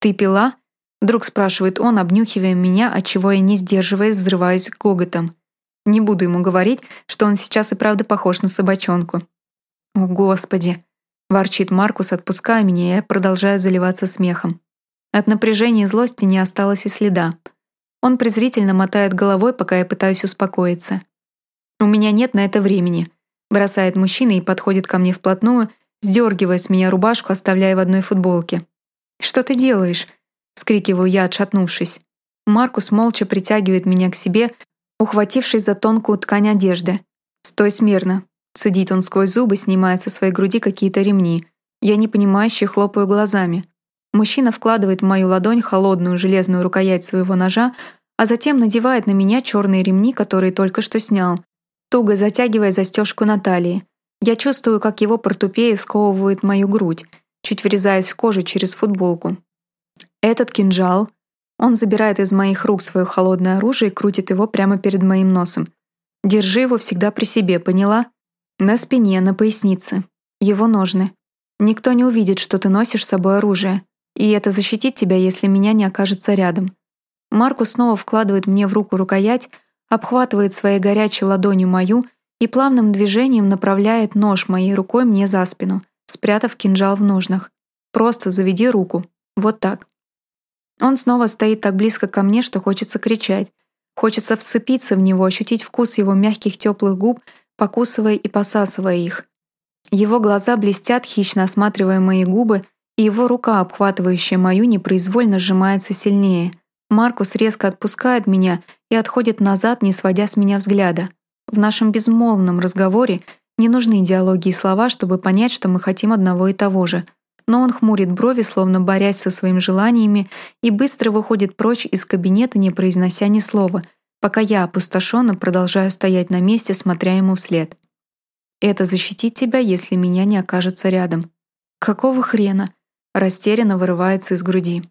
Ты пила? Вдруг спрашивает он, обнюхивая меня, от чего я, не сдерживаясь, взрываюсь гоготом. Не буду ему говорить, что он сейчас и правда похож на собачонку. О, Господи! Ворчит Маркус, отпуская меня, и я продолжаю заливаться смехом. От напряжения и злости не осталось и следа. Он презрительно мотает головой, пока я пытаюсь успокоиться. «У меня нет на это времени», — бросает мужчина и подходит ко мне вплотную, сдергивая с меня рубашку, оставляя в одной футболке. «Что ты делаешь?» — вскрикиваю я, отшатнувшись. Маркус молча притягивает меня к себе, ухватившись за тонкую ткань одежды. «Стой смирно», Цедит он сквозь зубы, снимая со своей груди какие-то ремни. Я непонимающе хлопаю глазами. Мужчина вкладывает в мою ладонь холодную железную рукоять своего ножа, а затем надевает на меня черные ремни, которые только что снял, туго затягивая застежку на талии. Я чувствую, как его портупея сковывает мою грудь, чуть врезаясь в кожу через футболку. Этот кинжал... Он забирает из моих рук свое холодное оружие и крутит его прямо перед моим носом. Держи его всегда при себе, поняла? На спине, на пояснице. Его ножны. Никто не увидит, что ты носишь с собой оружие, и это защитит тебя, если меня не окажется рядом. Маркус снова вкладывает мне в руку рукоять, обхватывает своей горячей ладонью мою и плавным движением направляет нож моей рукой мне за спину, спрятав кинжал в ножнах. Просто заведи руку. Вот так. Он снова стоит так близко ко мне, что хочется кричать. Хочется вцепиться в него, ощутить вкус его мягких теплых губ, покусывая и посасывая их. Его глаза блестят, хищно осматривая мои губы, и его рука, обхватывающая мою, непроизвольно сжимается сильнее. Маркус резко отпускает меня и отходит назад, не сводя с меня взгляда. В нашем безмолвном разговоре не нужны диалоги и слова, чтобы понять, что мы хотим одного и того же. Но он хмурит брови, словно борясь со своими желаниями, и быстро выходит прочь из кабинета, не произнося ни слова, пока я опустошенно продолжаю стоять на месте, смотря ему вслед. «Это защитит тебя, если меня не окажется рядом». «Какого хрена?» растерянно вырывается из груди.